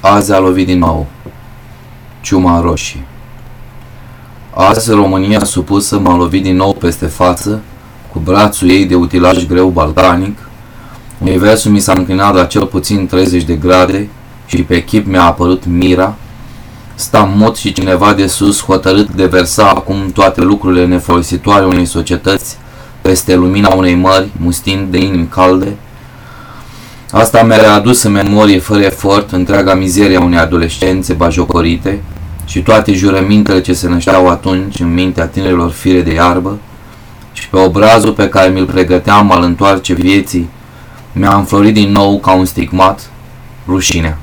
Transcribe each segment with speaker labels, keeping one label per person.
Speaker 1: Azi a lovit din nou. Ciuma roșie. Azi România supusă m-a lovit din nou peste față, cu brațul ei de utilaj greu balcanic. Universul mi s-a înclinat la cel puțin 30 de grade și pe chip mi-a apărut mira. Sta mut și cineva de sus hotărât de versa acum toate lucrurile nefolositoare unei societăți peste lumina unei mări, mustind de inimi calde, Asta mi-a readus în memorie fără efort întreaga mizerie a unei adolescențe bajocorite și toate jurămintele ce se nășteau atunci în mintea tinerilor fire de iarbă și pe obrazul pe care mi-l pregăteam al întoarce vieții mi-a înflorit din nou ca un stigmat rușinea.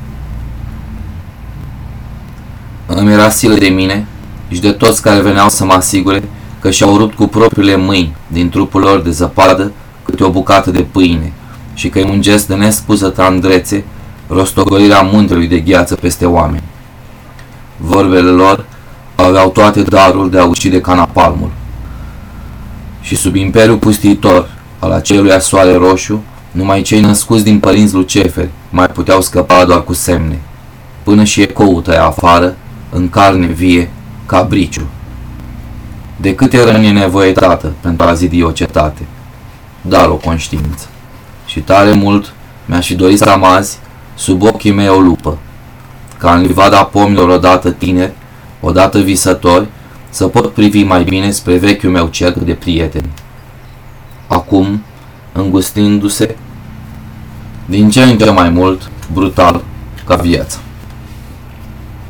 Speaker 1: Îmi era silă de mine și de toți care veneau să mă asigure că și-au rupt cu propriile mâini din trupul lor de zăpadă câte o bucată de pâine – și că e un gest de nespusă tandrețe, rostogolirea muntelui de gheață peste oameni. Vorbele lor aveau toate darul de a ucide canapalmul. Și sub imperiul pustitor al acelui soare roșu, numai cei născuți din părinți luceferi mai puteau scăpa doar cu semne, până și ecoul tăia afară, în carne vie, ca briciu. De câte răni e nevoie, tată, pentru a zidi o cetate? Dar o conștiință și tare mult mi-aș fi dorit să am azi, sub ochii mei o lupă, ca în livada pomilor odată tineri, odată visători, să pot privi mai bine spre vechiul meu cerc de prieteni. Acum, îngustindu-se, din ce în ce mai mult, brutal, ca viața.